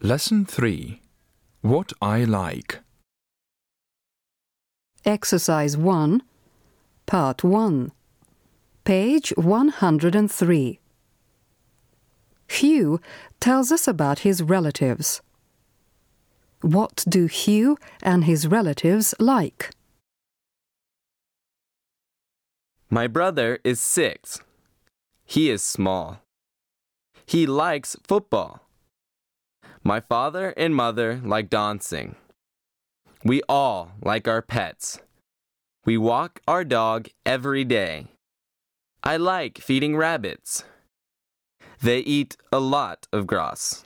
Lesson 3 What I Like. Exercise 1, Part 1, page 103. Hugh tells us about his relatives. What do Hugh and his relatives like? My brother is six. He is small. He likes football. My father and mother like dancing. We all like our pets. We walk our dog every day. I like feeding rabbits. They eat a lot of grass.